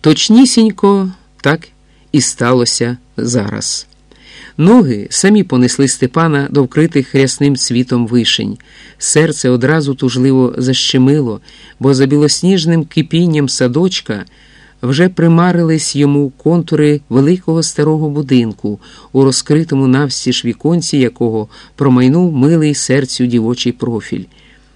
Точнісінько так і сталося зараз. Ноги самі понесли Степана до вкритих хрясним цвітом вишень. Серце одразу тужливо защемило, бо за білосніжним кипінням садочка вже примарились йому контури великого старого будинку, у розкритому навстіж віконці якого промайнув милий серцю дівочий профіль.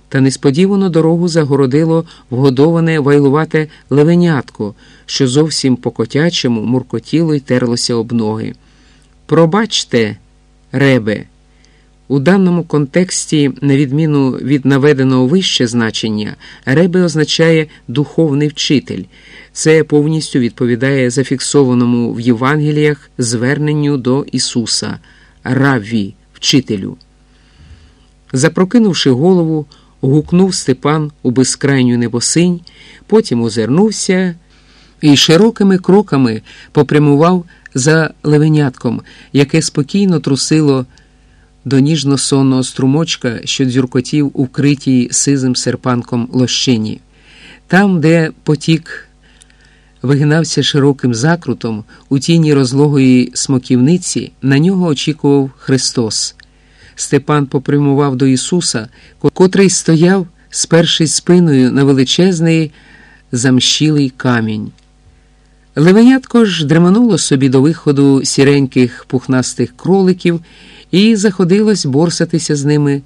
Та несподівано дорогу загородило вгодоване вайлувате левенятко, що зовсім по котячому муркотіло й терлося об ноги. Пробачте, ребе, у даному контексті, на відміну від наведеного вище значення, ребе означає духовний вчитель. Це повністю відповідає зафіксованому в Євангеліях зверненню до Ісуса, Равві, вчителю. Запрокинувши голову, гукнув Степан у безкрайню небосинь, потім озирнувся і широкими кроками попрямував за левенятком, яке спокійно трусило до ніжно-сонного струмочка, що дзюркотів у вкритій сизим серпанком лощині. Там, де потік вигинався широким закрутом, у тіні розлогої смоківниці, на нього очікував Христос. Степан попрямував до Ісуса, котрий стояв, спершись спиною на величезний замщілий камінь. Левенятко ж дремануло собі до виходу сіреньких пухнастих кроликів і заходилось борсатися з ними,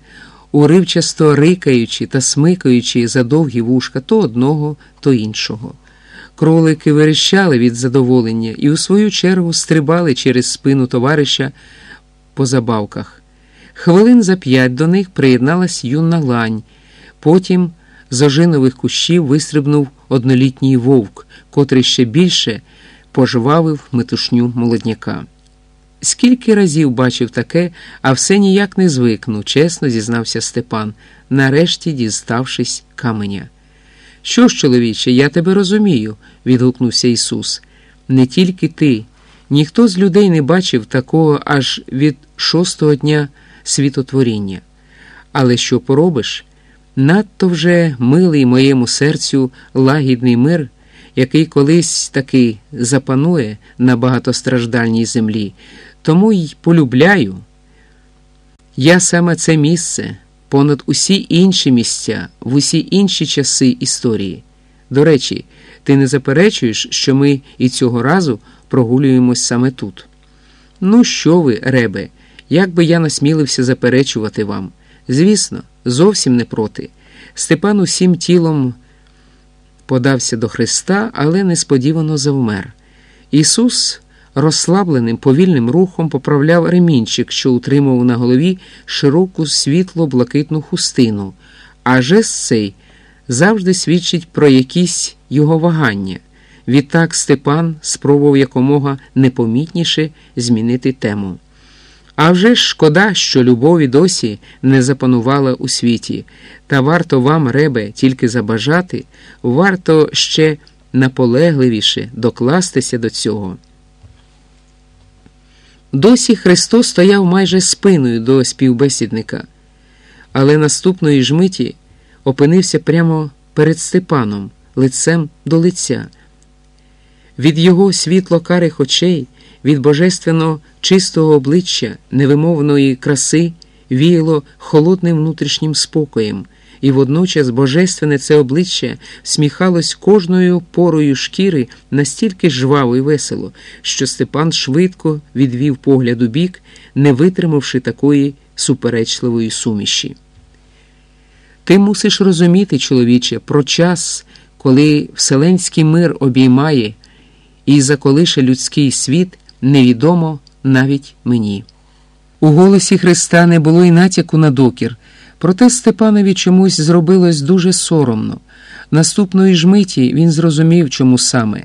уривчасто рикаючи та смикаючи за довгі вушка то одного, то іншого. Кролики верещали від задоволення і, у свою чергу, стрибали через спину товариша по забавках. Хвилин за п'ять до них приєдналась юна лань. Потім з ожинових кущів вистрибнув однолітній вовк, котрий ще більше пожвавив метушню молодняка. Скільки разів бачив таке, а все ніяк не звикну, чесно зізнався Степан, нарешті діставшись каменя. Що ж, чоловіче, я тебе розумію, відгукнувся Ісус. Не тільки ти, ніхто з людей не бачив такого аж від шостого дня світотворіння. Але що поробиш? Надто вже милий моєму серцю лагідний мир, який колись таки запанує на багатостраждальній землі, тому й полюбляю. Я саме це місце понад усі інші місця, в усі інші часи історії. До речі, ти не заперечуєш, що ми і цього разу прогулюємось саме тут. Ну, що ви, ребе, як би я насмілився заперечувати вам? Звісно, зовсім не проти. Степан усім тілом подався до Христа, але несподівано завмер. Ісус розслабленим повільним рухом поправляв ремінчик, що утримував на голові широку світло блакитну хустину, а жест цей завжди свідчить про якісь його вагання. Відтак Степан спробував якомога непомітніше змінити тему. А вже шкода, що любові досі не запанувала у світі, та варто вам, ребе, тільки забажати, варто ще наполегливіше докластися до цього. Досі Христос стояв майже спиною до співбесідника, але наступної ж миті опинився прямо перед Степаном, лицем до лиця. Від його світло карих очей, від божественно чистого обличчя, невимовної краси віяло холодним внутрішнім спокоєм, і водночас божественне це обличчя сміхалось кожною порою шкіри настільки жваво і весело, що Степан швидко відвів погляд у бік, не витримавши такої суперечливої суміші. Ти мусиш розуміти, чоловіче, про час, коли вселенський мир обіймає і заколише людський світ, невідомо навіть мені. У голосі Христа не було й натяку на докір, проте Степанові чомусь зробилось дуже соромно. Наступної ж миті він зрозумів, чому саме.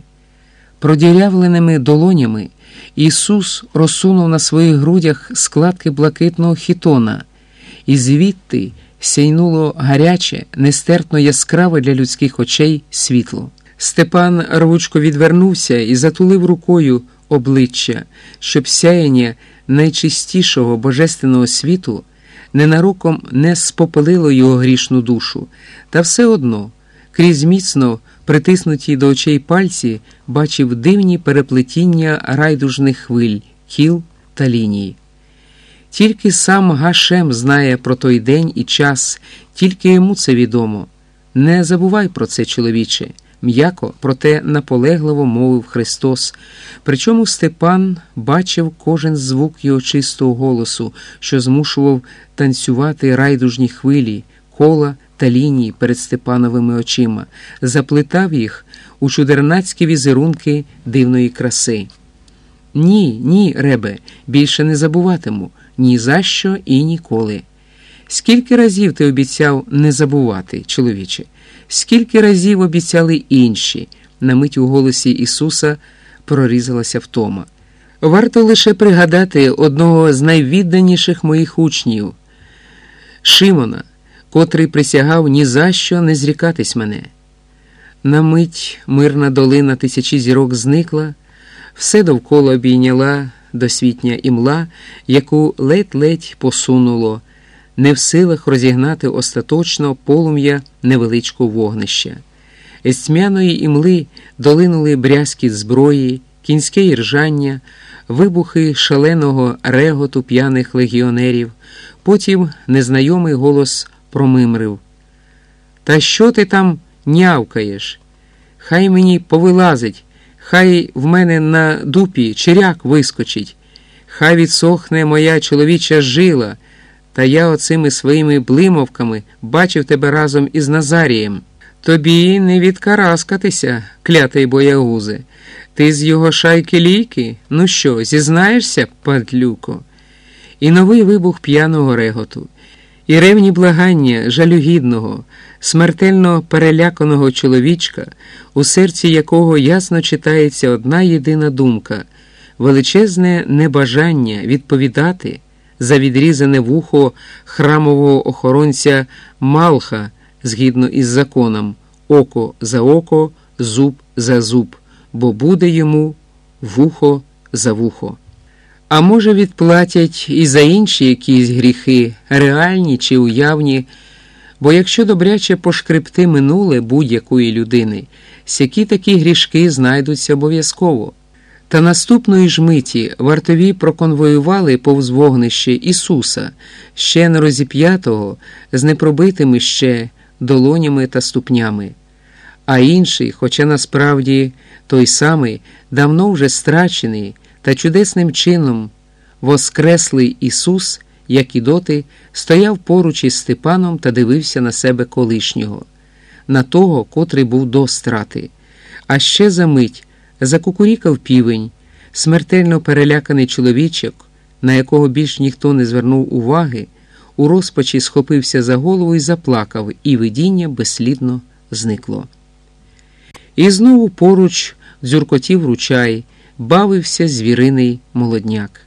Продірявленими долонями Ісус розсунув на своїх грудях складки блакитного хітона, і звідти сяйнуло гаряче, нестерпно яскраве для людських очей світло. Степан рвучко відвернувся і затулив рукою обличчя, щоб сяяння найчистішого божественного світу ненароком не спопилило його грішну душу, та все одно крізь міцно притиснуті до очей пальці, бачив дивні переплетіння райдужних хвиль, кіл та ліній. Тільки сам Гашем знає про той день і час, тільки йому це відомо. Не забувай про це, чоловіче. М'яко, проте наполегливо мовив Христос. Причому Степан бачив кожен звук його чистого голосу, що змушував танцювати райдужні хвилі, кола та лінії перед Степановими очима, заплетав їх у чудернацькі візерунки дивної краси. Ні, ні, ребе, більше не забуватиму ні за що і ніколи. Скільки разів ти обіцяв не забувати, чоловіче? Скільки разів обіцяли інші, на мить у голосі Ісуса прорізалася втома. Варто лише пригадати одного з найвідданіших моїх учнів Шимона, котрий присягав ні за що не зрікатись мене. На мить мирна долина тисячі зірок зникла, все довкола обійняла досвітня імла, яку ледь-ледь посунуло не в силах розігнати остаточно полум'я невеличкого вогнища. З тьмяної імли долинули брязкіт зброї, кінське іржання, вибухи шаленого реготу п'яних легіонерів, потім незнайомий голос промимрив. Та що ти там нявкаєш? Хай мені повилазить, хай в мене на дупі черяк вискочить, хай відсохне моя чоловіча жила. Та я оцими своїми блимовками бачив тебе разом із Назарієм. Тобі не відкараскатися, клятий боягузе. Ти з його шайки лійки? Ну що, зізнаєшся, падлюко? І новий вибух п'яного реготу, і ревні благання жалюгідного, смертельно переляканого чоловічка, у серці якого ясно читається одна єдина думка величезне небажання відповідати за відрізане вухо храмового охоронця Малха згідно із законом око за око, зуб за зуб, бо буде йому вухо за вухо. А може, відплатять і за інші якісь гріхи, реальні чи уявні, бо якщо добряче пошкребти минуле будь-якої людини, сякі такі грішки знайдуться обов'язково. Та наступної ж миті вартові проконвоювали повз вогнище Ісуса, ще не розіп'ятого, з непробитими ще долонями та ступнями. А інший, хоча насправді той самий, давно вже страчений та чудесним чином воскреслий Ісус, як і доти, стояв поруч із Степаном та дивився на себе колишнього, на того, котрий був до страти. А ще за мить закукурікав півень, смертельно переляканий чоловічок, на якого більш ніхто не звернув уваги, у розпачі схопився за голову і заплакав, і видіння безслідно зникло. І знову поруч дзюркотів ручай, бавився звіриний молодняк.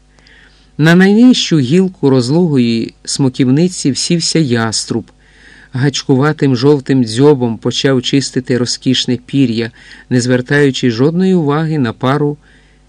На найнижчу гілку розлогої смоківниці всівся яструб, гачкуватим жовтим дзьобом почав чистити розкішне пір'я, не звертаючи жодної уваги на пару